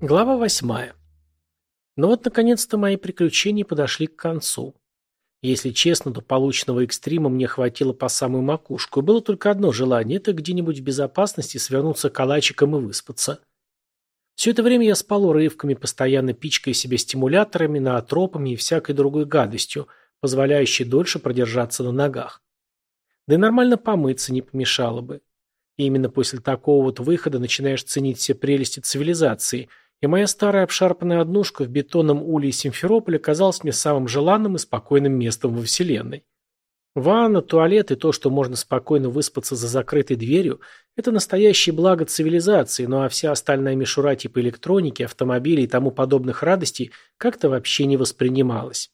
Глава восьмая. Но ну вот, наконец-то, мои приключения подошли к концу. Если честно, то полученного экстрима мне хватило по самую макушку, и было только одно желание – это где-нибудь в безопасности свернуться калачиком и выспаться. Все это время я спал урывками, постоянно пичкая себя стимуляторами, наотропами и всякой другой гадостью, позволяющей дольше продержаться на ногах. Да и нормально помыться не помешало бы. И именно после такого вот выхода начинаешь ценить все прелести цивилизации – и моя старая обшарпанная однушка в бетонном улье Симферополя казалась мне самым желанным и спокойным местом во Вселенной. Ванна, туалет и то, что можно спокойно выспаться за закрытой дверью, это настоящее благо цивилизации, ну а вся остальная мишура типа электроники, автомобилей и тому подобных радостей как-то вообще не воспринималась.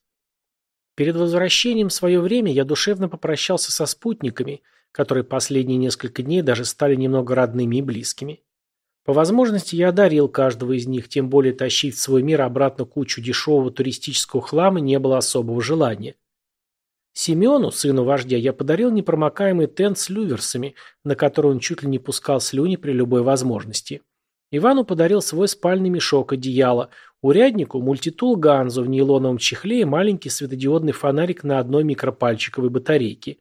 Перед возвращением в свое время я душевно попрощался со спутниками, которые последние несколько дней даже стали немного родными и близкими. По возможности я одарил каждого из них, тем более тащить в свой мир обратно кучу дешевого туристического хлама не было особого желания. Семену, сыну вождя, я подарил непромокаемый тент с люверсами, на который он чуть ли не пускал слюни при любой возможности. Ивану подарил свой спальный мешок одеяло, уряднику мультитул Ганзу в нейлоновом чехле и маленький светодиодный фонарик на одной микропальчиковой батарейке.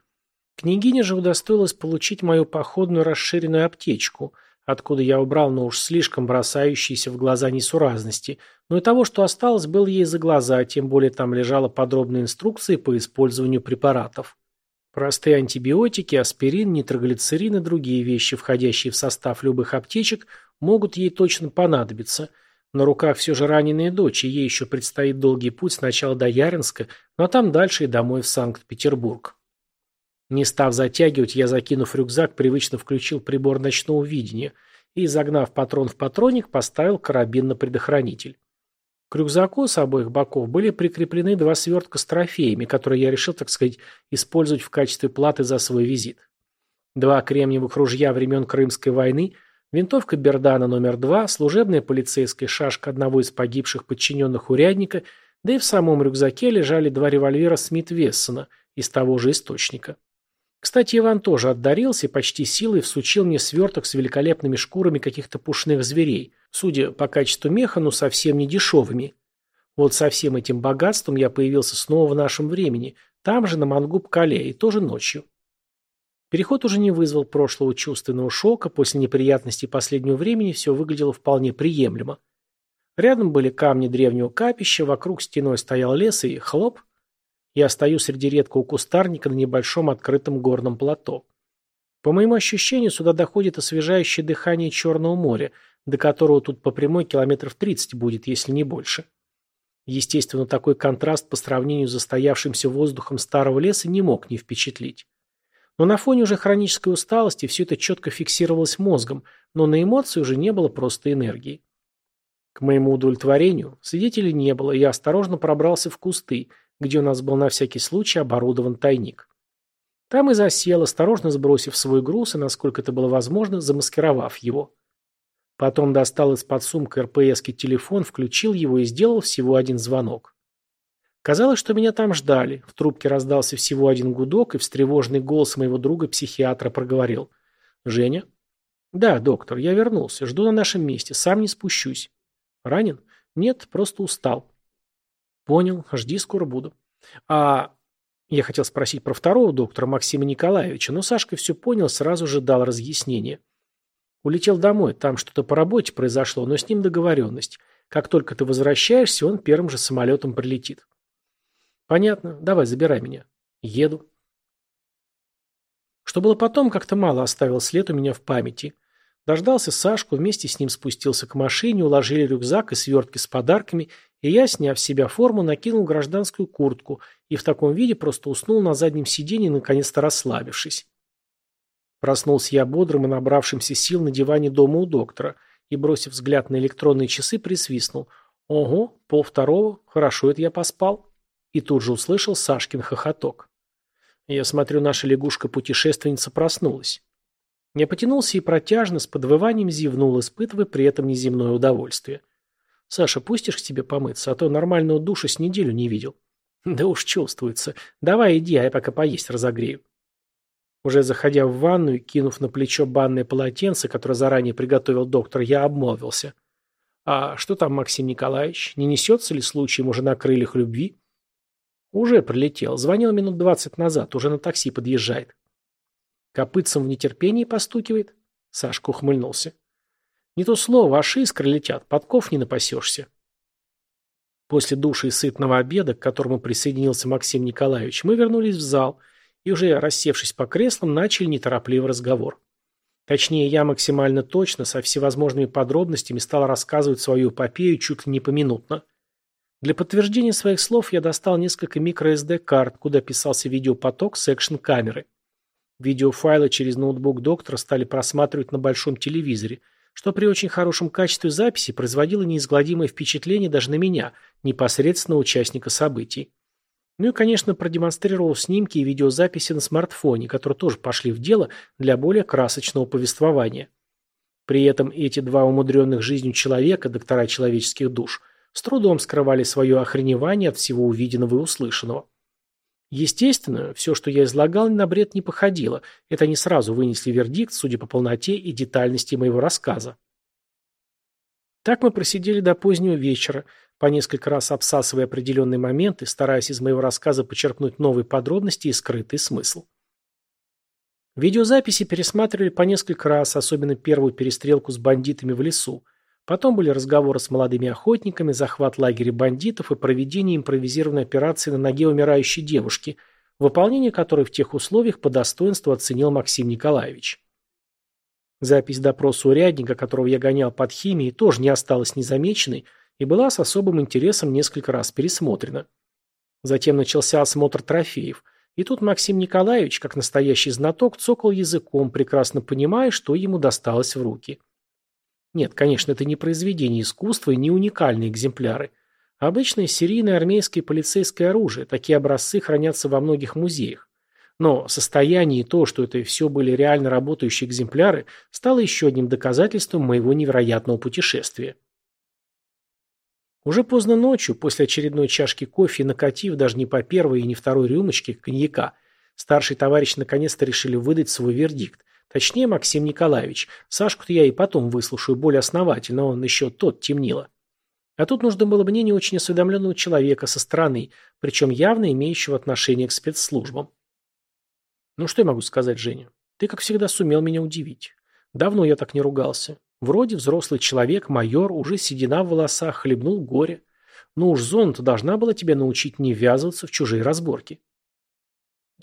Княгиня же удостоилась получить мою походную расширенную аптечку – откуда я убрал, но уж слишком бросающиеся в глаза несуразности, но и того, что осталось, было ей за глаза, тем более там лежала подробная инструкция по использованию препаратов. Простые антибиотики, аспирин, нитроглицерин и другие вещи, входящие в состав любых аптечек, могут ей точно понадобиться. На руках все же раненая дочь, и ей еще предстоит долгий путь сначала до Яринска, а там дальше и домой в Санкт-Петербург. Не став затягивать, я, закинув рюкзак, привычно включил прибор ночного видения и, загнав патрон в патронник, поставил карабин на предохранитель. К рюкзаку с обоих боков были прикреплены два свертка с трофеями, которые я решил, так сказать, использовать в качестве платы за свой визит. Два кремниевых ружья времен Крымской войны, винтовка Бердана номер два, служебная полицейская шашка одного из погибших подчиненных урядника, да и в самом рюкзаке лежали два револьвера Смит Вессона из того же источника. Кстати, Иван тоже отдарился и почти силой всучил мне сверток с великолепными шкурами каких-то пушных зверей, судя по качеству меха, но совсем не дешевыми. Вот со всем этим богатством я появился снова в нашем времени, там же, на Мангуб-Кале, и тоже ночью. Переход уже не вызвал прошлого чувственного шока, после неприятностей последнего времени все выглядело вполне приемлемо. Рядом были камни древнего капища, вокруг стеной стоял лес и хлоп – я стою среди редкого кустарника на небольшом открытом горном плато. По моему ощущению, сюда доходит освежающее дыхание Черного моря, до которого тут по прямой километров 30 будет, если не больше. Естественно, такой контраст по сравнению с застоявшимся воздухом старого леса не мог не впечатлить. Но на фоне уже хронической усталости все это четко фиксировалось мозгом, но на эмоции уже не было просто энергии. К моему удовлетворению свидетелей не было, и я осторожно пробрался в кусты – где у нас был на всякий случай оборудован тайник. Там и засел, осторожно сбросив свой груз и, насколько это было возможно, замаскировав его. Потом достал из-под сумки РПСки телефон, включил его и сделал всего один звонок. Казалось, что меня там ждали. В трубке раздался всего один гудок, и встревоженный голос моего друга-психиатра проговорил. «Женя?» «Да, доктор, я вернулся. Жду на нашем месте. Сам не спущусь». «Ранен?» «Нет, просто устал». Понял, жди, скоро буду. А я хотел спросить про второго доктора Максима Николаевича, но Сашка все понял, сразу же дал разъяснение. Улетел домой, там что-то по работе произошло, но с ним договоренность. Как только ты возвращаешься, он первым же самолетом прилетит. Понятно, давай, забирай меня. Еду. Что было потом, как-то мало оставил след у меня в памяти. Дождался Сашку, вместе с ним спустился к машине, уложили рюкзак и свертки с подарками и я, сняв с себя форму, накинул гражданскую куртку и в таком виде просто уснул на заднем сиденье, наконец-то расслабившись. Проснулся я бодрым и набравшимся сил на диване дома у доктора и, бросив взгляд на электронные часы, присвистнул. «Ого, пол второго, хорошо это я поспал». И тут же услышал Сашкин хохоток. Я смотрю, наша лягушка-путешественница проснулась. Я потянулся и протяжно, с подвыванием зевнул, испытывая при этом неземное удовольствие. Саша, пустишь к тебе помыться, а то нормального душа с неделю не видел. Да уж чувствуется. Давай иди, а я пока поесть разогрею. Уже заходя в ванную, кинув на плечо банное полотенце, которое заранее приготовил доктор, я обмолвился. А что там, Максим Николаевич? Не несется ли случаем уже на крыльях любви? Уже прилетел. Звонил минут двадцать назад. Уже на такси подъезжает. Копытцем в нетерпении постукивает? Сашка ухмыльнулся. Не то слово, аж искры летят. Подков не напасешься. После души и сытного обеда, к которому присоединился Максим Николаевич, мы вернулись в зал и, уже рассевшись по креслам, начали неторопливый разговор. Точнее, я максимально точно, со всевозможными подробностями стал рассказывать свою эпопею чуть ли не поминутно. Для подтверждения своих слов я достал несколько microSD-карт, куда писался видеопоток с экшн-камеры. Видеофайлы через ноутбук доктора стали просматривать на большом телевизоре, что при очень хорошем качестве записи производило неизгладимое впечатление даже на меня, непосредственно участника событий. Ну и, конечно, продемонстрировал снимки и видеозаписи на смартфоне, которые тоже пошли в дело для более красочного повествования. При этом эти два умудренных жизнью человека, доктора человеческих душ, с трудом скрывали свое охреневание от всего увиденного и услышанного. Естественно, все, что я излагал, на бред не походило. Это они сразу вынесли вердикт, судя по полноте и детальности моего рассказа. Так мы просидели до позднего вечера, по несколько раз обсасывая определенные моменты, стараясь из моего рассказа почерпнуть новые подробности и скрытый смысл. Видеозаписи пересматривали по несколько раз, особенно первую перестрелку с бандитами в лесу. Потом были разговоры с молодыми охотниками, захват лагеря бандитов и проведение импровизированной операции на ноге умирающей девушки, выполнение которой в тех условиях по достоинству оценил Максим Николаевич. Запись допроса урядника, которого я гонял под химией, тоже не осталась незамеченной, и была с особым интересом несколько раз пересмотрена. Затем начался осмотр трофеев, и тут Максим Николаевич, как настоящий знаток, цокал языком, прекрасно понимая, что ему досталось в руки. Нет, конечно, это не произведение искусства и не уникальные экземпляры. Обычное серийное армейское и полицейское оружие, такие образцы хранятся во многих музеях. Но состояние и то, что это все были реально работающие экземпляры, стало еще одним доказательством моего невероятного путешествия. Уже поздно ночью, после очередной чашки кофе и накатив даже не по первой и не второй рюмочке коньяка, старший товарищ наконец-то решили выдать свой вердикт. Точнее, Максим Николаевич. Сашку-то я и потом выслушаю более основательно, он еще тот темнило. А тут нужно было мне не очень осведомленного человека со стороны, причем явно имеющего отношение к спецслужбам. Ну что я могу сказать, Женя? Ты, как всегда, сумел меня удивить. Давно я так не ругался. Вроде взрослый человек, майор, уже седина в волосах, хлебнул горе. Ну уж зона-то должна была тебя научить не ввязываться в чужие разборки.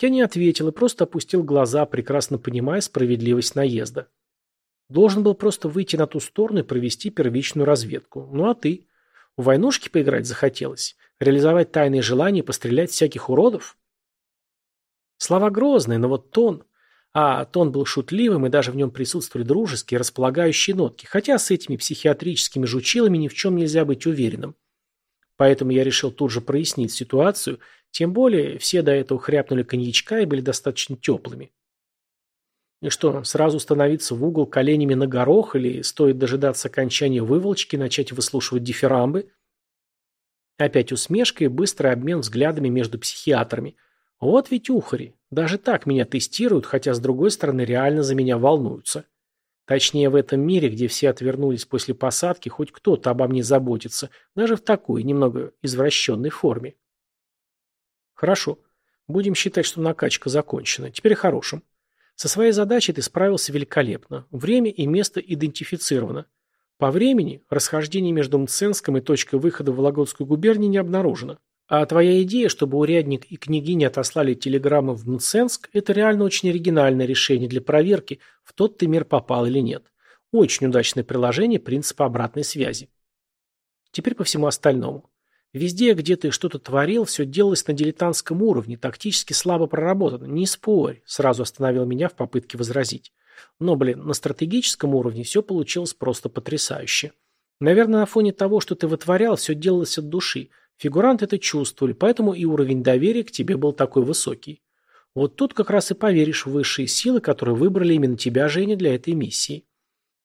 Я не ответил и просто опустил глаза, прекрасно понимая справедливость наезда. Должен был просто выйти на ту сторону и провести первичную разведку. Ну а ты? В войнушки поиграть захотелось? Реализовать тайные желания и пострелять всяких уродов? Слова грозные, но вот тон... А тон был шутливым, и даже в нем присутствовали дружеские, располагающие нотки, хотя с этими психиатрическими жучилами ни в чем нельзя быть уверенным. Поэтому я решил тут же прояснить ситуацию, тем более все до этого хряпнули коньячка и были достаточно теплыми. И что, сразу становиться в угол коленями на горох или стоит дожидаться окончания выволочки начать выслушивать дифирамбы? Опять усмешка и быстрый обмен взглядами между психиатрами – вот ведь ухари. Даже так меня тестируют, хотя с другой стороны реально за меня волнуются. Точнее, в этом мире, где все отвернулись после посадки, хоть кто-то обо мне заботится, даже в такой, немного извращенной форме. Хорошо. Будем считать, что накачка закончена. Теперь о хорошем. Со своей задачей ты справился великолепно. Время и место идентифицировано. По времени расхождение между Мценском и точкой выхода в Вологодскую губернию не обнаружено. А твоя идея, чтобы урядник и княгиня отослали телеграммы в Мценск, это реально очень оригинальное решение для проверки, в тот ты мир попал или нет. Очень удачное приложение принципа обратной связи. Теперь по всему остальному. Везде, где ты что-то творил, все делалось на дилетантском уровне, тактически слабо проработано. Не спорь, сразу остановил меня в попытке возразить. Но, блин, на стратегическом уровне все получилось просто потрясающе. Наверное, на фоне того, что ты вытворял, все делалось от души. Фигуранты это чувствовали, поэтому и уровень доверия к тебе был такой высокий. Вот тут как раз и поверишь в высшие силы, которые выбрали именно тебя, Женя, для этой миссии.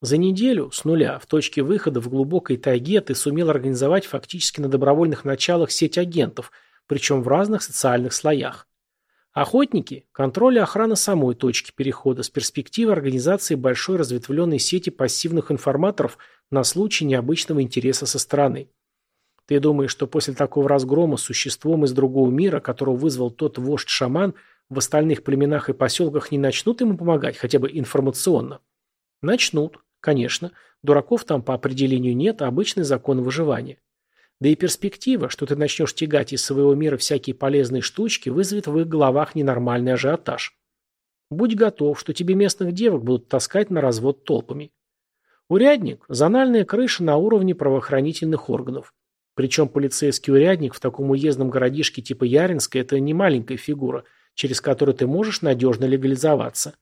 За неделю, с нуля, в точке выхода в глубокой тайге ты сумел организовать фактически на добровольных началах сеть агентов, причем в разных социальных слоях. Охотники – контроль и охрана самой точки перехода с перспективы организации большой разветвленной сети пассивных информаторов на случай необычного интереса со стороны. Ты думаешь, что после такого разгрома существом из другого мира, которого вызвал тот вождь-шаман, в остальных племенах и поселках не начнут ему помогать, хотя бы информационно? Начнут, конечно. Дураков там по определению нет, а обычный закон выживания. Да и перспектива, что ты начнешь тягать из своего мира всякие полезные штучки, вызовет в их головах ненормальный ажиотаж. Будь готов, что тебе местных девок будут таскать на развод толпами. Урядник – зональная крыша на уровне правоохранительных органов. Причем полицейский урядник в таком уездном городишке типа Яринска – это не маленькая фигура, через которую ты можешь надежно легализоваться.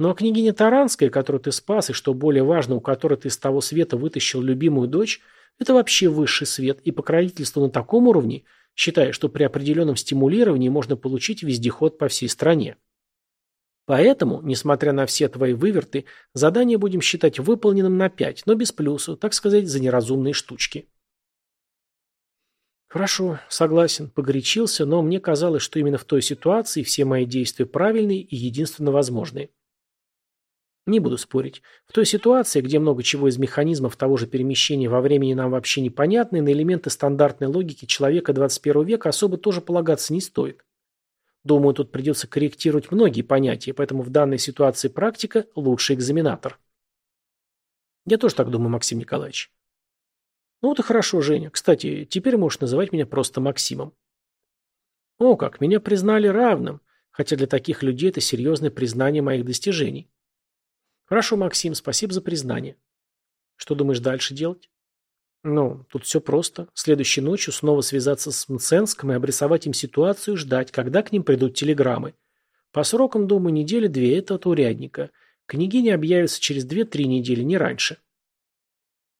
А княгиня Таранская, которую ты спас, и, что более важно, у которой ты с того света вытащил любимую дочь, это вообще высший свет и покровительство на таком уровне, считая, что при определенном стимулировании можно получить вездеход по всей стране. Поэтому, несмотря на все твои выверты, задание будем считать выполненным на 5, но без плюса, так сказать, за неразумные штучки. Хорошо, согласен, погорячился, но мне казалось, что именно в той ситуации все мои действия правильные и единственно возможные. Не буду спорить. В той ситуации, где много чего из механизмов того же перемещения во времени нам вообще непонятны, на элементы стандартной логики человека 21 века особо тоже полагаться не стоит. Думаю, тут придется корректировать многие понятия, поэтому в данной ситуации практика – лучший экзаменатор. Я тоже так думаю, Максим Николаевич. Ну вот и хорошо, Женя. Кстати, теперь можешь называть меня просто Максимом. О, как, меня признали равным, хотя для таких людей это серьезное признание моих достижений. Хорошо, Максим, спасибо за признание. Что думаешь дальше делать? Ну, тут все просто. Следующей ночью снова связаться с Мценском и обрисовать им ситуацию ждать, когда к ним придут телеграммы. По срокам, думаю, недели-две это от урядника. Княгиня объявится через две-три недели, не раньше.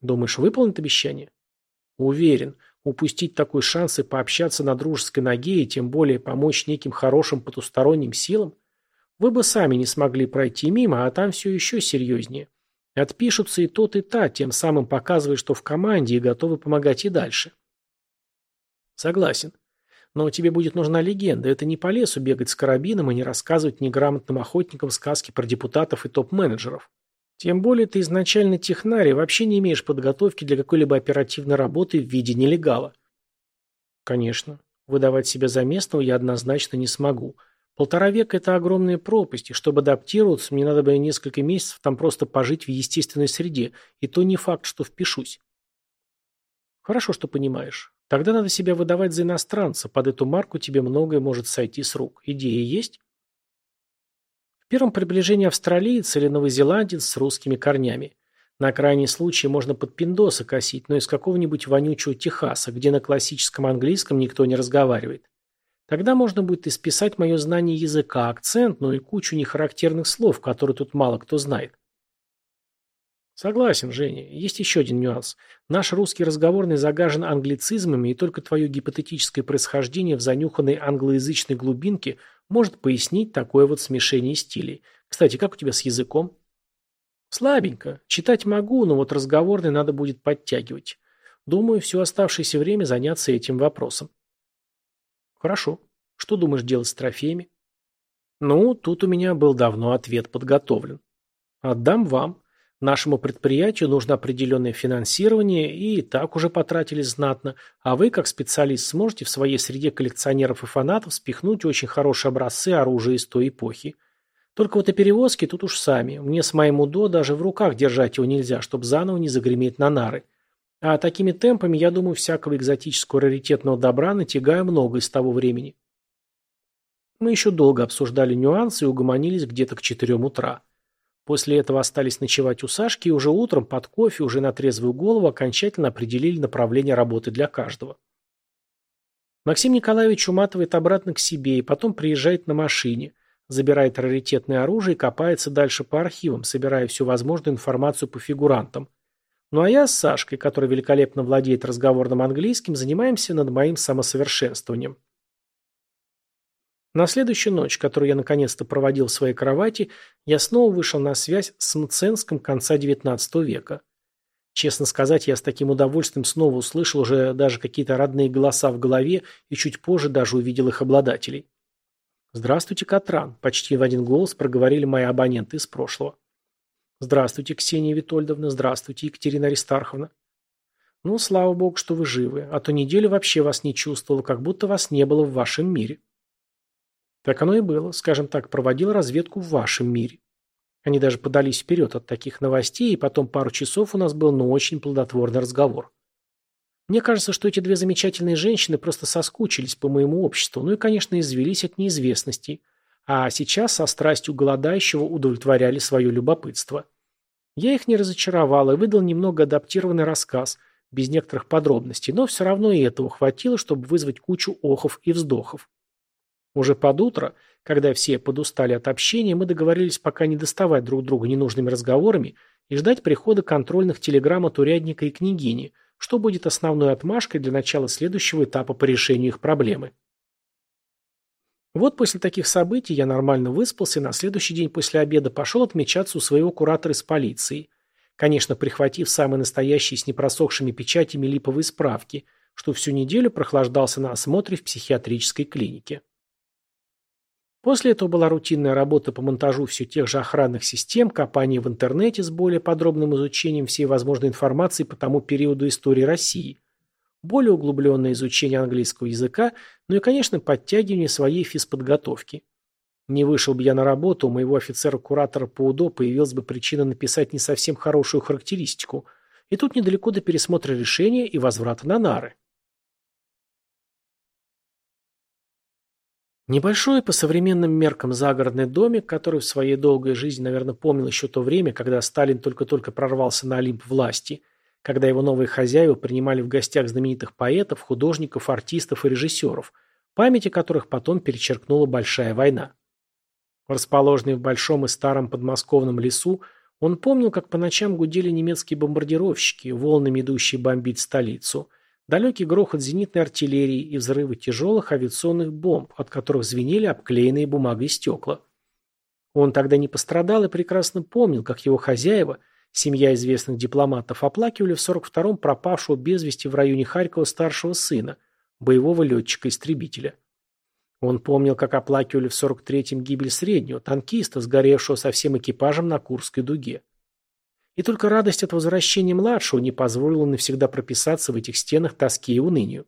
Думаешь, выполнит обещание? Уверен. Упустить такой шанс и пообщаться на дружеской ноге, и тем более помочь неким хорошим потусторонним силам? Вы бы сами не смогли пройти мимо, а там все еще серьезнее. Отпишутся и тот, и та, тем самым показывая, что в команде и готовы помогать и дальше. Согласен. Но тебе будет нужна легенда. Это не по лесу бегать с карабином и не рассказывать неграмотным охотникам сказки про депутатов и топ-менеджеров. Тем более ты изначально технарь и вообще не имеешь подготовки для какой-либо оперативной работы в виде нелегала. Конечно. Выдавать себя за местного я однозначно не смогу. Полтора века – это огромная пропасть, и чтобы адаптироваться, мне надо бы несколько месяцев там просто пожить в естественной среде, и то не факт, что впишусь. Хорошо, что понимаешь. Тогда надо себя выдавать за иностранца, под эту марку тебе многое может сойти с рук. Идеи есть? В первом приближении австралиец или новозеландец с русскими корнями. На крайний случай можно под пиндоса косить, но из какого-нибудь вонючего Техаса, где на классическом английском никто не разговаривает. Тогда можно будет исписать мое знание языка, акцент, ну и кучу нехарактерных слов, которые тут мало кто знает. Согласен, Женя. Есть еще один нюанс. Наш русский разговорный загажен англицизмами, и только твое гипотетическое происхождение в занюханной англоязычной глубинке может пояснить такое вот смешение стилей. Кстати, как у тебя с языком? Слабенько. Читать могу, но вот разговорный надо будет подтягивать. Думаю, все оставшееся время заняться этим вопросом. Хорошо. Что думаешь делать с трофеями? Ну, тут у меня был давно ответ подготовлен. Отдам вам. Нашему предприятию нужно определенное финансирование, и так уже потратили знатно, а вы, как специалист, сможете в своей среде коллекционеров и фанатов спихнуть очень хорошие образцы оружия из той эпохи. Только вот о перевозке тут уж сами. Мне с моим УДО даже в руках держать его нельзя, чтобы заново не загреметь на нары. А такими темпами, я думаю, всякого экзотического раритетного добра натягаю много из того времени. Мы еще долго обсуждали нюансы и угомонились где-то к четырем утра. После этого остались ночевать у Сашки и уже утром под кофе, уже на трезвую голову, окончательно определили направление работы для каждого. Максим Николаевич уматывает обратно к себе и потом приезжает на машине, забирает раритетное оружие и копается дальше по архивам, собирая всю возможную информацию по фигурантам. Ну а я с Сашкой, который великолепно владеет разговорным английским, занимаемся над моим самосовершенствованием. На следующую ночь, которую я наконец-то проводил в своей кровати, я снова вышел на связь с Мценском конца XIX века. Честно сказать, я с таким удовольствием снова услышал уже даже какие-то родные голоса в голове и чуть позже даже увидел их обладателей. «Здравствуйте, Катран», – почти в один голос проговорили мои абоненты из прошлого. Здравствуйте, Ксения Витольдовна, здравствуйте, Екатерина Аристарховна. Ну, слава богу, что вы живы, а то неделю вообще вас не чувствовала, как будто вас не было в вашем мире. Так оно и было, скажем так, проводил разведку в вашем мире. Они даже подались вперед от таких новостей, и потом пару часов у нас был, ну, очень плодотворный разговор. Мне кажется, что эти две замечательные женщины просто соскучились по моему обществу, ну и, конечно, извелись от неизвестности, а сейчас со страстью голодающего удовлетворяли свое любопытство. Я их не разочаровал и выдал немного адаптированный рассказ, без некоторых подробностей, но все равно и этого хватило, чтобы вызвать кучу охов и вздохов. Уже под утро, когда все подустали от общения, мы договорились пока не доставать друг друга ненужными разговорами и ждать прихода контрольных телеграмм от урядника и княгини – что будет основной отмашкой для начала следующего этапа по решению их проблемы. Вот после таких событий я нормально выспался и на следующий день после обеда пошел отмечаться у своего куратора из полиции. Конечно, прихватив самые настоящие с непросохшими печатями липовые справки, что всю неделю прохлаждался на осмотре в психиатрической клинике. После этого была рутинная работа по монтажу все тех же охранных систем, копание в интернете с более подробным изучением всей возможной информации по тому периоду истории России, более углубленное изучение английского языка, ну и, конечно, подтягивание своей физподготовки. Не вышел бы я на работу, у моего офицера-куратора по УДО появилась бы причина написать не совсем хорошую характеристику, и тут недалеко до пересмотра решения и возврата на нары. Небольшой по современным меркам загородный домик, который в своей долгой жизни, наверное, помнил еще то время, когда Сталин только-только прорвался на Олимп власти, когда его новые хозяева принимали в гостях знаменитых поэтов, художников, артистов и режиссеров, памяти которых потом перечеркнула Большая война. Расположенный в большом и старом подмосковном лесу, он помнил, как по ночам гудели немецкие бомбардировщики, волнами идущие бомбить столицу – Далекий грохот зенитной артиллерии и взрывы тяжелых авиационных бомб, от которых звенели обклеенные бумагой стекла. Он тогда не пострадал и прекрасно помнил, как его хозяева, семья известных дипломатов, оплакивали в 42-м пропавшего без вести в районе Харькова старшего сына, боевого летчика-истребителя. Он помнил, как оплакивали в 43-м гибель среднего, танкиста, сгоревшего со всем экипажем на Курской дуге. И только радость от возвращения младшего не позволила навсегда прописаться в этих стенах тоске и унынию.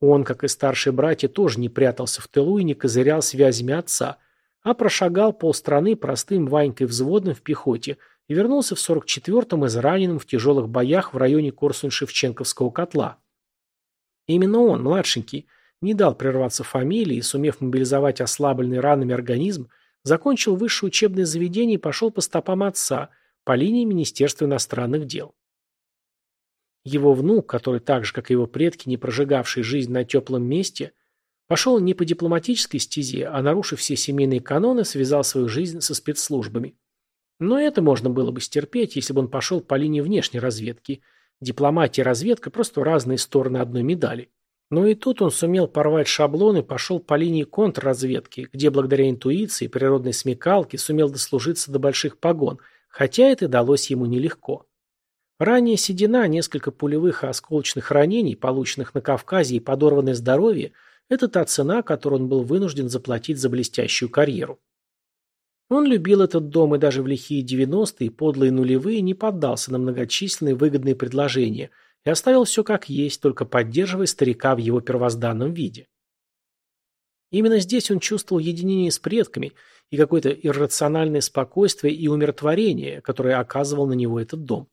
Он, как и старшие братья, тоже не прятался в тылу и не козырял связями отца, а прошагал полстраны простым Ванькой взводным в пехоте и вернулся в 44-м израненным в тяжелых боях в районе Корсунь-Шевченковского котла. Именно он, младшенький, не дал прерваться фамилии и, сумев мобилизовать ослабленный ранами организм, закончил высшее учебное заведение и пошел по стопам отца – по линии Министерства иностранных дел. Его внук, который так же, как и его предки, не прожигавший жизнь на теплом месте, пошел не по дипломатической стезе, а, нарушив все семейные каноны, связал свою жизнь со спецслужбами. Но это можно было бы стерпеть, если бы он пошел по линии внешней разведки. Дипломатия и разведка – просто разные стороны одной медали. Но и тут он сумел порвать шаблон и пошел по линии контрразведки, где благодаря интуиции и природной смекалке сумел дослужиться до больших погон – хотя это далось ему нелегко. Ранее седина, несколько пулевых и осколочных ранений, полученных на Кавказе и подорванное здоровье – это та цена, которую он был вынужден заплатить за блестящую карьеру. Он любил этот дом и даже в лихие 90-е, подлые нулевые, не поддался на многочисленные выгодные предложения и оставил все как есть, только поддерживая старика в его первозданном виде. Именно здесь он чувствовал единение с предками и какое-то иррациональное спокойствие и умиротворение, которое оказывал на него этот дом.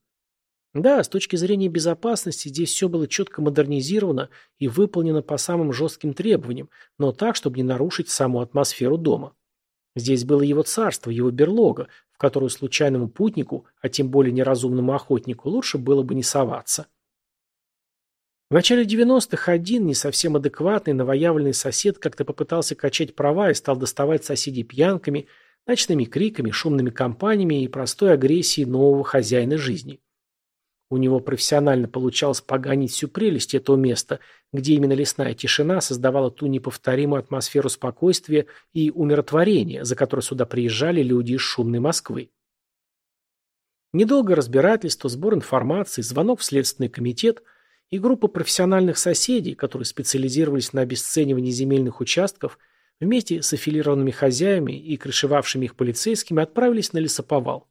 Да, с точки зрения безопасности здесь все было четко модернизировано и выполнено по самым жестким требованиям, но так, чтобы не нарушить саму атмосферу дома. Здесь было его царство, его берлога, в которую случайному путнику, а тем более неразумному охотнику, лучше было бы не соваться. В начале 90-х один, не совсем адекватный, новоявленный сосед как-то попытался качать права и стал доставать соседей пьянками, ночными криками, шумными компаниями и простой агрессией нового хозяина жизни. У него профессионально получалось поганить всю прелесть этого места, где именно лесная тишина создавала ту неповторимую атмосферу спокойствия и умиротворения, за которой сюда приезжали люди из шумной Москвы. Недолгое разбирательство, сбор информации, звонок в Следственный комитет – и группа профессиональных соседей, которые специализировались на обесценивании земельных участков, вместе с аффилированными хозяевами и крышевавшими их полицейскими отправились на лесоповал.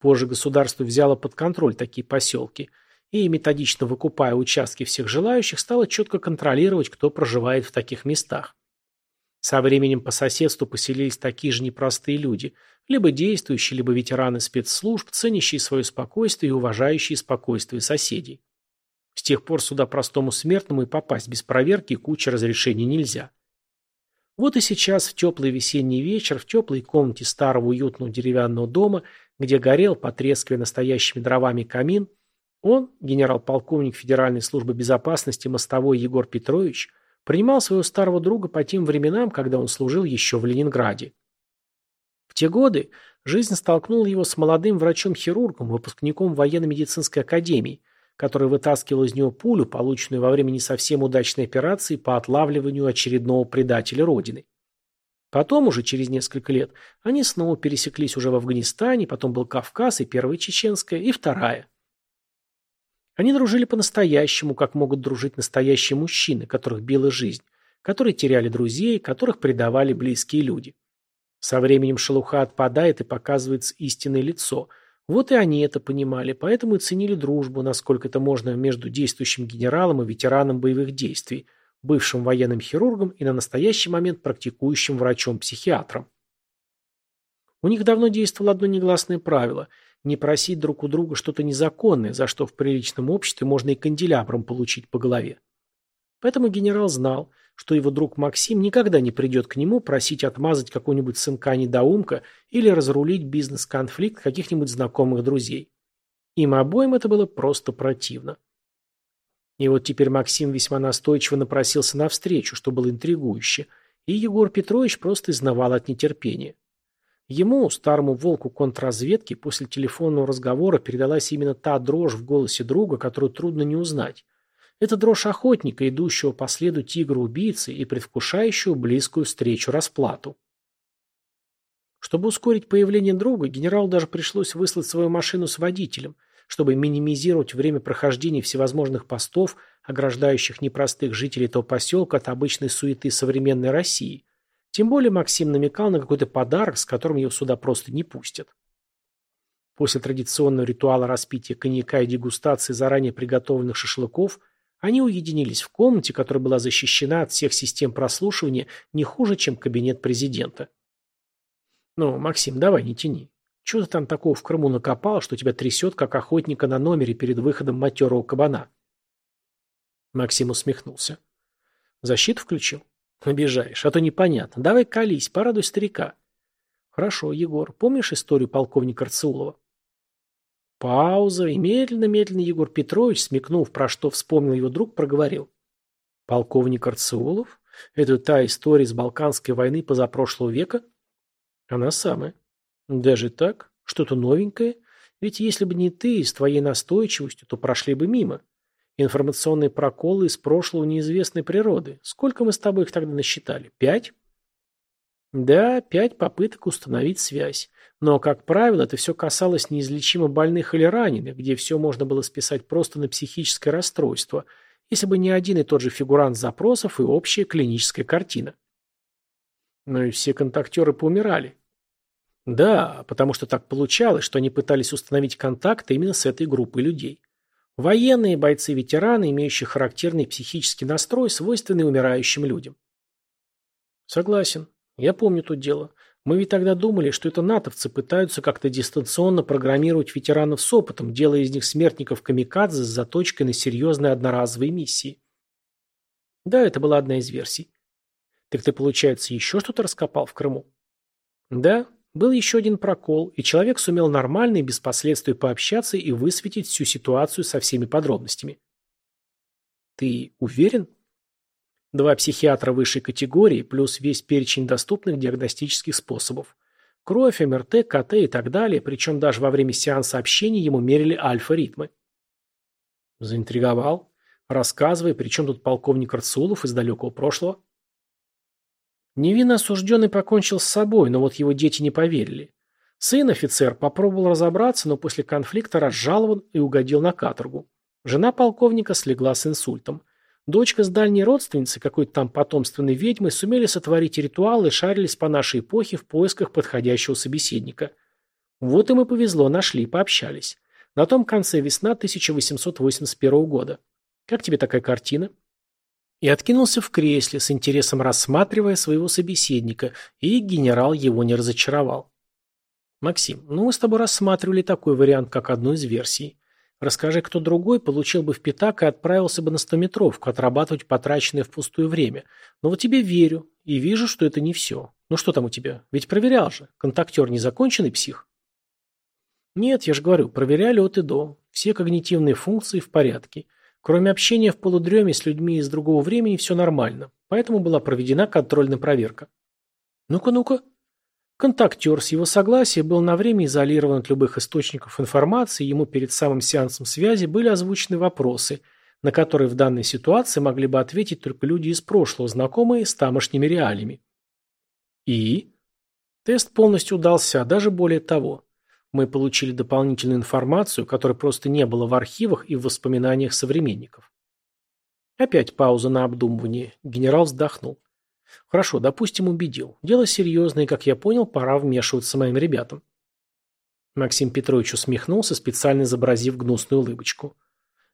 Позже государство взяло под контроль такие поселки и, методично выкупая участки всех желающих, стало четко контролировать, кто проживает в таких местах. Со временем по соседству поселились такие же непростые люди, либо действующие, либо ветераны спецслужб, ценящие свое спокойствие и уважающие спокойствие соседей. С тех пор сюда простому смертному и попасть без проверки и кучи разрешений нельзя. Вот и сейчас, в теплый весенний вечер, в теплой комнате старого уютного деревянного дома, где горел, потрескивая настоящими дровами камин, он, генерал-полковник Федеральной службы безопасности Мостовой Егор Петрович, принимал своего старого друга по тем временам, когда он служил еще в Ленинграде. В те годы жизнь столкнула его с молодым врачом-хирургом, выпускником военно-медицинской академии, который вытаскивал из него пулю, полученную во время не совсем удачной операции по отлавливанию очередного предателя Родины. Потом, уже через несколько лет, они снова пересеклись уже в Афганистане, потом был Кавказ и Первая Чеченская, и Вторая. Они дружили по-настоящему, как могут дружить настоящие мужчины, которых била жизнь, которые теряли друзей, которых предавали близкие люди. Со временем шелуха отпадает и показывается истинное лицо – вот и они это понимали, поэтому и ценили дружбу, насколько это можно между действующим генералом и ветераном боевых действий, бывшим военным хирургом и на настоящий момент практикующим врачом-психиатром. У них давно действовало одно негласное правило – не просить друг у друга что-то незаконное, за что в приличном обществе можно и канделябром получить по голове. Поэтому генерал знал, что его друг Максим никогда не придет к нему просить отмазать какого-нибудь сынка-недоумка или разрулить бизнес-конфликт каких-нибудь знакомых друзей. Им обоим это было просто противно. И вот теперь Максим весьма настойчиво напросился навстречу, что было интригующе, и Егор Петрович просто изнавал от нетерпения. Ему, старому волку контрразведки, после телефонного разговора передалась именно та дрожь в голосе друга, которую трудно не узнать. Это дрожь охотника, идущего по следу тигра-убийцы и предвкушающего близкую встречу расплату. Чтобы ускорить появление друга, генералу даже пришлось выслать свою машину с водителем, чтобы минимизировать время прохождения всевозможных постов, ограждающих непростых жителей этого поселка от обычной суеты современной России. Тем более Максим намекал на какой-то подарок, с которым его сюда просто не пустят. После традиционного ритуала распития коньяка и дегустации заранее приготовленных шашлыков они уединились в комнате, которая была защищена от всех систем прослушивания не хуже, чем кабинет президента. «Ну, Максим, давай, не тяни. Чего ты там такого в Крыму накопал, что тебя трясет, как охотника на номере перед выходом матерого кабана?» Максим усмехнулся. «Защиту включил? Обижаешь, а то непонятно. Давай колись, порадуй старика». «Хорошо, Егор. Помнишь историю полковника Арцеулова?» Пауза, и медленно-медленно Егор Петрович, смекнув, про что вспомнил его друг, проговорил. Полковник Арциолов? Это та история с Балканской войны позапрошлого века? Она самая. Даже так? Что-то новенькое? Ведь если бы не ты с твоей настойчивостью, то прошли бы мимо. Информационные проколы из прошлого неизвестной природы. Сколько мы с тобой их тогда насчитали? Пять? Да, пять попыток установить связь. Но, как правило, это все касалось неизлечимо больных или раненых, где все можно было списать просто на психическое расстройство, если бы не один и тот же фигурант запросов и общая клиническая картина. Но и все контактеры поумирали. Да, потому что так получалось, что они пытались установить контакты именно с этой группой людей. Военные, бойцы-ветераны, имеющие характерный психический настрой, свойственный умирающим людям. Согласен. Я помню то дело. Мы ведь тогда думали, что это натовцы пытаются как-то дистанционно программировать ветеранов с опытом, делая из них смертников камикадзе с заточкой на серьезные одноразовые миссии. Да, это была одна из версий. Так ты, получается, еще что-то раскопал в Крыму? Да, был еще один прокол, и человек сумел нормально и без последствий пообщаться и высветить всю ситуацию со всеми подробностями. Ты уверен? Два психиатра высшей категории, плюс весь перечень доступных диагностических способов. Кровь, МРТ, КТ и так далее, причем даже во время сеанса общения ему мерили альфа-ритмы. Заинтриговал. Рассказывай, при чем тут полковник Арцулов из далекого прошлого? Невинно осужденный покончил с собой, но вот его дети не поверили. Сын офицер попробовал разобраться, но после конфликта разжалован и угодил на каторгу. Жена полковника слегла с инсультом. Дочка с дальней родственницей, какой-то там потомственной ведьмы, сумели сотворить ритуал и шарились по нашей эпохе в поисках подходящего собеседника. Вот им и повезло, нашли, пообщались. На том конце весна 1881 года. Как тебе такая картина? И откинулся в кресле, с интересом рассматривая своего собеседника, и генерал его не разочаровал. Максим, ну мы с тобой рассматривали такой вариант, как одну из версий. Расскажи, кто другой получил бы в пятак и отправился бы на стометровку отрабатывать потраченное впустую время. Но вот тебе верю и вижу, что это не все. Ну что там у тебя? Ведь проверял же. Контактер незаконченный псих? Нет, я же говорю, проверяли от и до. Все когнитивные функции в порядке. Кроме общения в полудреме с людьми из другого времени все нормально. Поэтому была проведена контрольная проверка. Ну-ка, ну-ка. Контактер с его согласия был на время изолирован от любых источников информации, ему перед самым сеансом связи были озвучены вопросы, на которые в данной ситуации могли бы ответить только люди из прошлого, знакомые с тамошними реалиями. И? Тест полностью удался, даже более того. Мы получили дополнительную информацию, которой просто не было в архивах и в воспоминаниях современников. Опять пауза на обдумывание. Генерал вздохнул. Хорошо, допустим, убедил. Дело серьезное, и, как я понял, пора вмешиваться моим ребятам. Максим Петрович усмехнулся, специально изобразив гнусную улыбочку.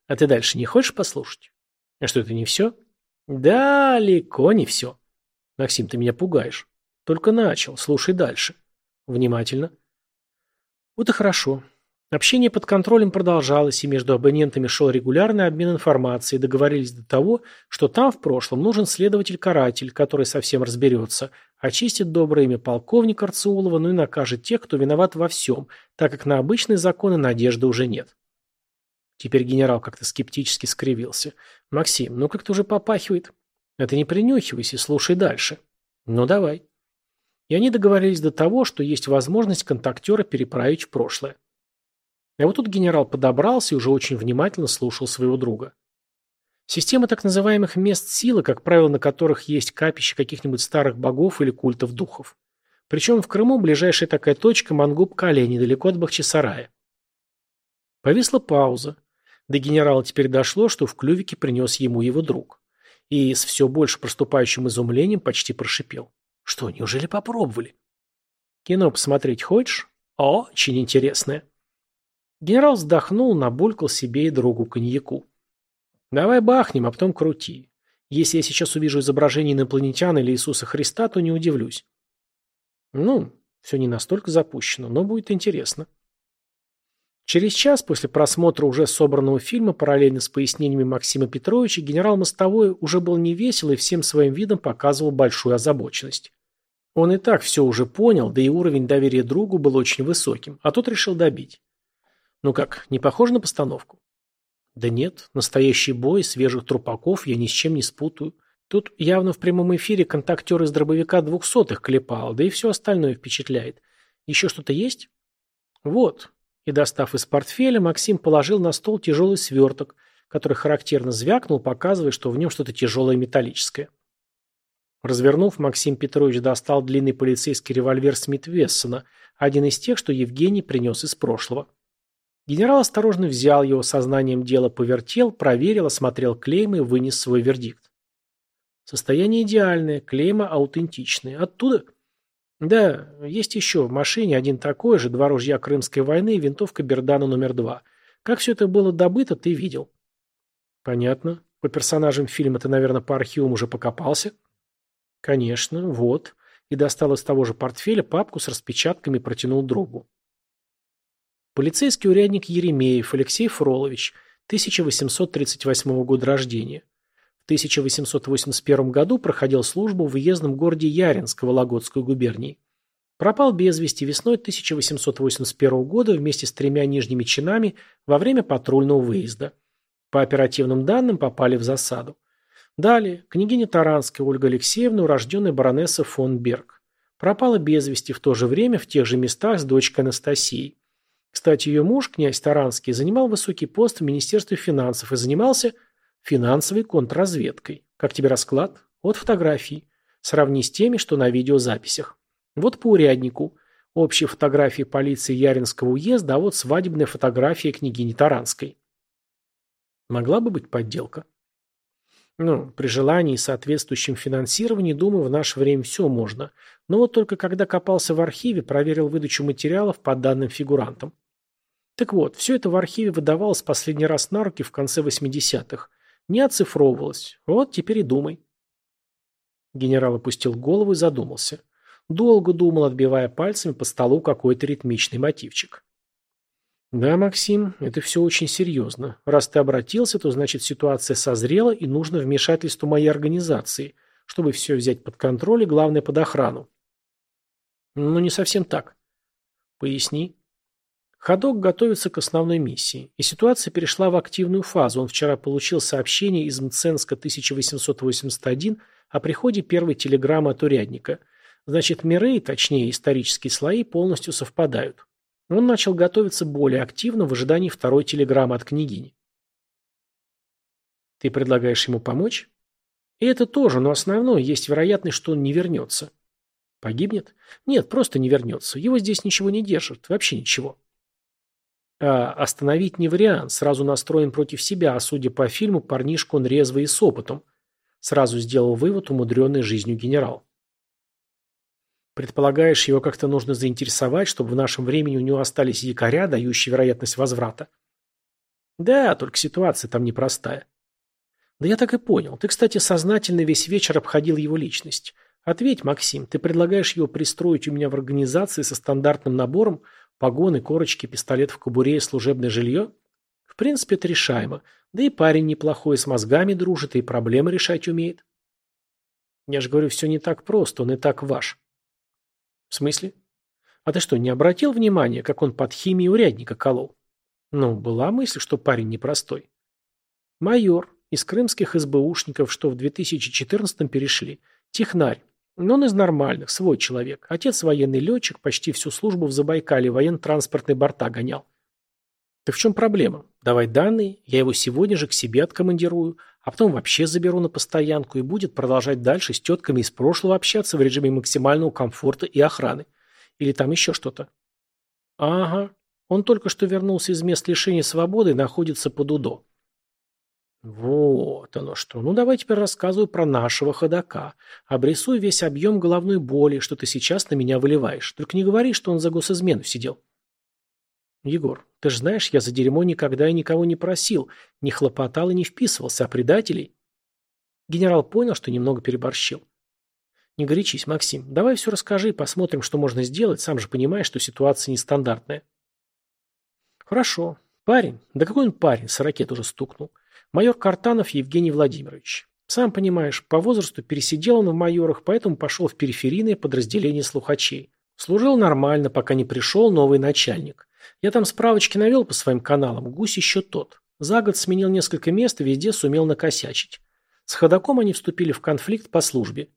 А ты дальше не хочешь послушать? А что, это не все? Далеко не все. Максим, ты меня пугаешь. Только начал, слушай дальше. Внимательно. Вот и хорошо. Общение под контролем продолжалось, и между абонентами шел регулярный обмен информацией, договорились до того, что там в прошлом нужен следователь-каратель, который совсем разберется, очистит доброе имя полковника Арцеулова, ну и накажет тех, кто виноват во всем, так как на обычные законы надежды уже нет. Теперь генерал как-то скептически скривился. «Максим, ну как-то уже попахивает. Это не принюхивайся, слушай дальше. Ну давай». И они договорились до того, что есть возможность контактера переправить в прошлое. А вот тут генерал подобрался и уже очень внимательно слушал своего друга. Система так называемых мест силы, как правило, на которых есть капища каких-нибудь старых богов или культов духов. Причем в Крыму ближайшая такая точка Мангуб-Кале, недалеко от Бахчисарая. Повисла пауза. До генерала теперь дошло, что в клювике принес ему его друг. И с все больше проступающим изумлением почти прошипел. Что, неужели попробовали? Кино посмотреть хочешь? Очень интересное. Генерал вздохнул, набулькал себе и другу коньяку. «Давай бахнем, а потом крути. Если я сейчас увижу изображение инопланетян или Иисуса Христа, то не удивлюсь». «Ну, все не настолько запущено, но будет интересно». Через час после просмотра уже собранного фильма, параллельно с пояснениями Максима Петровича, генерал Мостовой уже был невесел и всем своим видом показывал большую озабоченность. Он и так все уже понял, да и уровень доверия другу был очень высоким, а тот решил добить. Ну как, не похоже на постановку? Да нет, настоящий бой, свежих трупаков я ни с чем не спутаю. Тут явно в прямом эфире контактер из дробовика двухсотых клепал, да и все остальное впечатляет. Еще что-то есть? Вот. И достав из портфеля, Максим положил на стол тяжелый сверток, который характерно звякнул, показывая, что в нем что-то тяжелое металлическое. Развернув, Максим Петрович достал длинный полицейский револьвер Смит Вессона, один из тех, что Евгений принес из прошлого. Генерал осторожно взял его, сознанием дела повертел, проверил, осмотрел клеймы и вынес свой вердикт. Состояние идеальное, клейма аутентичные. Оттуда? Да, есть еще в машине один такой же, два ружья Крымской войны и винтовка Бердана номер два. Как все это было добыто, ты видел. Понятно. По персонажам фильма ты, наверное, по архивам уже покопался? Конечно, вот. И достал из того же портфеля папку с распечатками и протянул другу. Полицейский урядник Еремеев Алексей Фролович, 1838 года рождения. В 1881 году проходил службу в въездном городе Яринск Вологодской губернии. Пропал без вести весной 1881 года вместе с тремя нижними чинами во время патрульного выезда. По оперативным данным попали в засаду. Далее, княгиня Таранская Ольга Алексеевна, урожденная баронесса фон Берг. Пропала без вести в то же время в тех же местах с дочкой Анастасией. Кстати, ее муж, князь Таранский, занимал высокий пост в Министерстве финансов и занимался финансовой контрразведкой. Как тебе расклад? Вот фотографии. Сравни с теми, что на видеозаписях. Вот по уряднику. Общие фотографии полиции Яринского уезда, а вот свадебная фотография княгини Таранской. Могла бы быть подделка. Ну, при желании и соответствующем финансировании, думаю, в наше время все можно. Но вот только когда копался в архиве, проверил выдачу материалов по данным фигурантам. Так вот, все это в архиве выдавалось последний раз на руки в конце 80-х. Не оцифровывалось. Вот теперь и думай. Генерал опустил голову и задумался. Долго думал, отбивая пальцами по столу какой-то ритмичный мотивчик. «Да, Максим, это все очень серьезно. Раз ты обратился, то значит ситуация созрела и нужно вмешательство моей организации, чтобы все взять под контроль и, главное, под охрану». «Ну, не совсем так». «Поясни». Ходок готовится к основной миссии, и ситуация перешла в активную фазу. Он вчера получил сообщение из Мценска 1881 о приходе первой телеграммы от урядника. Значит, миры, точнее исторические слои, полностью совпадают. Он начал готовиться более активно в ожидании второй телеграммы от княгини. Ты предлагаешь ему помочь? И это тоже, но основное, есть вероятность, что он не вернется. Погибнет? Нет, просто не вернется. Его здесь ничего не держит, вообще ничего. А остановить не вариант, сразу настроен против себя, а судя по фильму, парнишку он резвый и с опытом. Сразу сделал вывод умудренный жизнью генерал. Предполагаешь, его как-то нужно заинтересовать, чтобы в нашем времени у него остались якоря, дающие вероятность возврата? Да, только ситуация там непростая. Да я так и понял. Ты, кстати, сознательно весь вечер обходил его личность. Ответь, Максим, ты предлагаешь его пристроить у меня в организации со стандартным набором погоны, корочки, пистолет в кобуре и служебное жилье? В принципе, это решаемо. Да и парень неплохой, с мозгами дружит и проблемы решать умеет. Я же говорю, все не так просто, он и так ваш. В смысле? А ты что, не обратил внимания, как он под химией урядника колол? Ну, была мысль, что парень непростой. Майор, из крымских СБУшников, что в 2014-м перешли. Технарь. Но он из нормальных, свой человек. Отец военный летчик, почти всю службу в Забайкале военно-транспортные борта гонял. Так в чем проблема? Давай данные, я его сегодня же к себе откомандирую, а потом вообще заберу на постоянку и будет продолжать дальше с тетками из прошлого общаться в режиме максимального комфорта и охраны. Или там еще что-то. Ага, он только что вернулся из мест лишения свободы и находится под УДО. Вот оно что. Ну давай теперь рассказывай про нашего ходока. Обрисуй весь объем головной боли, что ты сейчас на меня выливаешь. Только не говори, что он за госизмену сидел. Егор, ты же знаешь, я за дерьмо никогда и никого не просил, не хлопотал и не вписывался, а предателей... Генерал понял, что немного переборщил. Не горячись, Максим, давай все расскажи, посмотрим, что можно сделать, сам же понимаешь, что ситуация нестандартная. Хорошо. Парень? Да какой он парень, с ракет уже стукнул. Майор Картанов Евгений Владимирович. Сам понимаешь, по возрасту пересидел он в майорах, поэтому пошел в периферийное подразделение слухачей. Служил нормально, пока не пришел новый начальник. Я там справочки навел по своим каналам, гусь еще тот. За год сменил несколько мест везде сумел накосячить. С ходаком они вступили в конфликт по службе.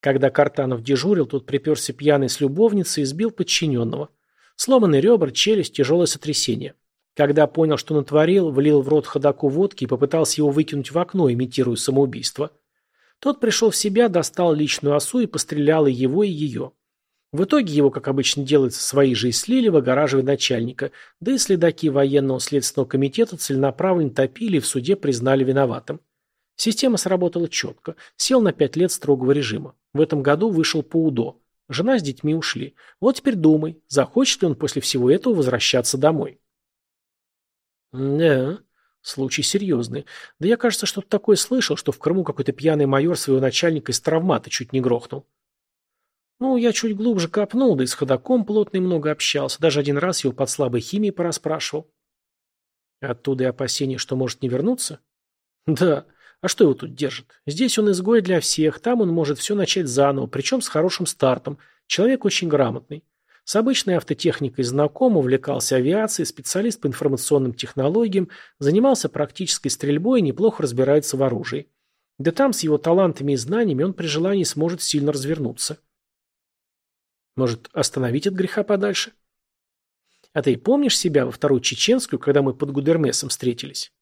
Когда Картанов дежурил, тот приперся пьяный с любовницей и сбил подчиненного. Сломанный ребра, челюсть, тяжелое сотрясение. Когда понял, что натворил, влил в рот ходаку водки и попытался его выкинуть в окно, имитируя самоубийство. Тот пришел в себя, достал личную осу и пострелял и его, и ее. В итоге его, как обычно делается, свои же и слили, выгораживая начальника, да и следаки военного следственного комитета целенаправленно топили и в суде признали виноватым. Система сработала четко. Сел на пять лет строгого режима. В этом году вышел по УДО. Жена с детьми ушли. Вот теперь думай, захочет ли он после всего этого возвращаться домой. Да, случай серьезный. Да я, кажется, что-то такое слышал, что в Крыму какой-то пьяный майор своего начальника из травмата чуть не грохнул. Ну, я чуть глубже копнул, да и с ходаком плотно и много общался. Даже один раз его под слабой химией порасспрашивал. Оттуда и опасение, что может не вернуться? Да. А что его тут держит? Здесь он изгой для всех, там он может все начать заново, причем с хорошим стартом. Человек очень грамотный. С обычной автотехникой знаком, увлекался авиацией, специалист по информационным технологиям, занимался практической стрельбой и неплохо разбирается в оружии. Да там с его талантами и знаниями он при желании сможет сильно развернуться. Может, остановить от греха подальше? А ты помнишь себя во вторую чеченскую, когда мы под Гудермесом встретились?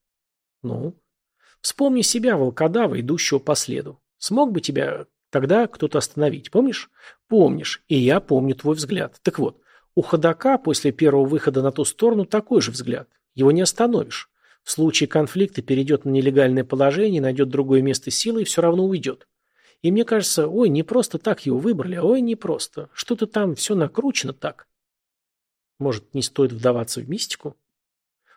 Ну? Вспомни себя, волкодава, идущего по следу. Смог бы тебя тогда кто-то остановить, помнишь? Помнишь, и я помню твой взгляд. Так вот, у ходока после первого выхода на ту сторону такой же взгляд. Его не остановишь. В случае конфликта перейдет на нелегальное положение, найдет другое место силы и все равно уйдет. И мне кажется, ой, не просто так его выбрали, ой, не просто. Что-то там все накручено так. Может, не стоит вдаваться в мистику?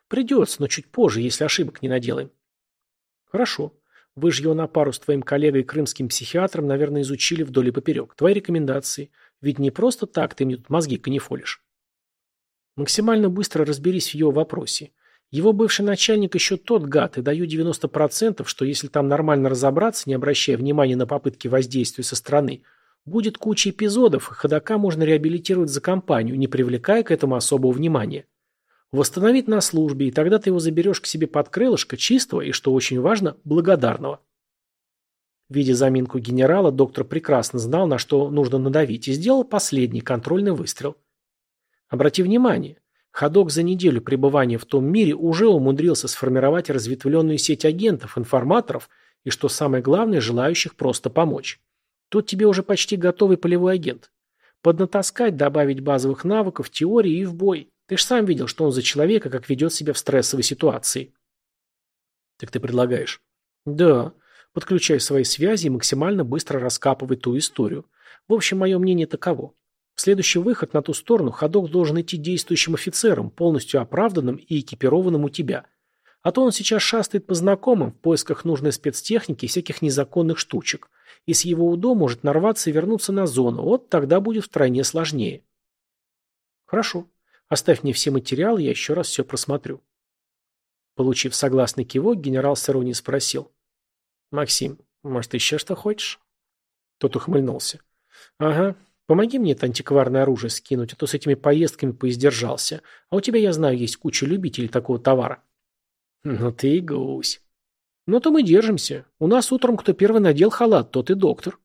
Придется, но чуть позже, если ошибок не наделаем. Хорошо. Вы же его на пару с твоим коллегой крымским психиатром, наверное, изучили вдоль и поперек. Твои рекомендации. Ведь не просто так ты мне тут мозги канифолишь. Максимально быстро разберись в его вопросе. Его бывший начальник еще тот гад, и даю 90%, что если там нормально разобраться, не обращая внимания на попытки воздействия со стороны, будет куча эпизодов, и ходока можно реабилитировать за компанию, не привлекая к этому особого внимания. Восстановить на службе, и тогда ты его заберешь к себе под крылышко чистого и, что очень важно, благодарного. Видя заминку генерала, доктор прекрасно знал, на что нужно надавить, и сделал последний контрольный выстрел. Обрати внимание, ходок за неделю пребывания в том мире уже умудрился сформировать разветвленную сеть агентов, информаторов и, что самое главное, желающих просто помочь. Тут тебе уже почти готовый полевой агент. Поднатаскать, добавить базовых навыков, теории и в бой. Ты же сам видел, что он за человека, как ведет себя в стрессовой ситуации. Так ты предлагаешь? Да. Подключай свои связи и максимально быстро раскапывай ту историю. В общем, мое мнение таково. Следующий выход на ту сторону ходок должен идти действующим офицером, полностью оправданным и экипированным у тебя. А то он сейчас шастает по знакомым в поисках нужной спецтехники и всяких незаконных штучек. И с его УДО может нарваться и вернуться на зону. Вот тогда будет втройне сложнее. Хорошо. Оставь мне все материалы, я еще раз все просмотрю. Получив согласный кивок, генерал с иронией спросил. «Максим, может, еще что хочешь?» Тот ухмыльнулся. «Ага, помоги мне это антикварное оружие скинуть, а то с этими поездками поиздержался. А у тебя, я знаю, есть куча любителей такого товара». «Ну ты и гусь». «Ну то мы держимся. У нас утром кто первый надел халат, тот и доктор».